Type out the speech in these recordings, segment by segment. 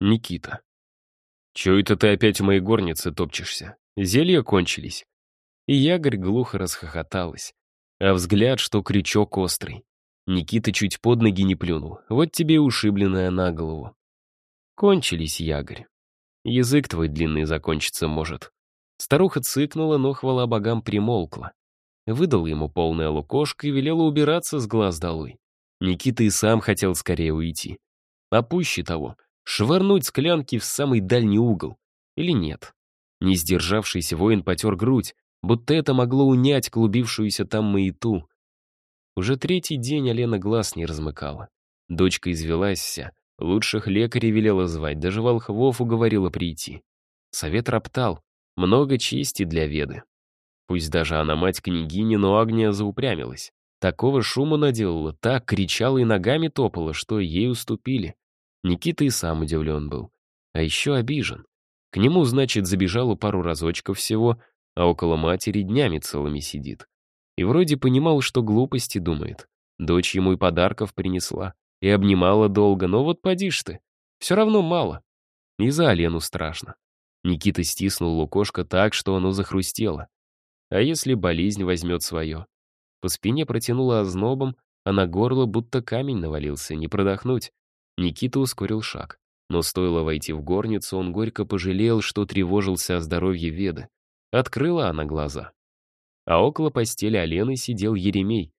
Никита. «Чё это ты опять в моей горнице топчешься? Зелья кончились?» И Ягорь глухо расхохоталась. А взгляд, что крючок острый. Никита чуть под ноги не плюнул. Вот тебе и ушибленная на голову. Кончились, Ягорь. Язык твой длинный закончится может. Старуха цыкнула, но хвала богам примолкла. Выдала ему полное лукошко и велела убираться с глаз долой. Никита и сам хотел скорее уйти. А пуще того, швырнуть склянки в самый дальний угол. Или нет? Не сдержавшийся воин потер грудь, будто это могло унять клубившуюся там маяту. Уже третий день Алена глаз не размыкала. Дочка извелась вся, лучших лекарей велела звать, даже волхвов уговорила прийти. Совет роптал, много чести для веды. Пусть даже она мать княгини, но Агния заупрямилась. Такого шума наделала, так кричала и ногами топала, что ей уступили. Никита и сам удивлен был. А еще обижен. К нему, значит, забежала пару разочков всего, а около матери днями целыми сидит. И вроде понимал, что глупости думает. Дочь ему и подарков принесла, и обнимала долго, но вот поди ж ты. Все равно мало. И за Алену страшно. Никита стиснул лукошко так, что оно захрустело. А если болезнь возьмет свое? По спине протянуло ознобом, а на горло будто камень навалился, не продохнуть. Никита ускорил шаг. Но стоило войти в горницу, он горько пожалел, что тревожился о здоровье Веды. Открыла она глаза. А около постели Алены сидел Еремей.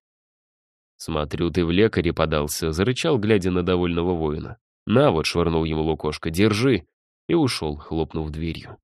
«Смотрю, ты в лекаре подался», — зарычал, глядя на довольного воина. «На вот», — швырнул ему лукошко, — «держи», и ушел, хлопнув дверью.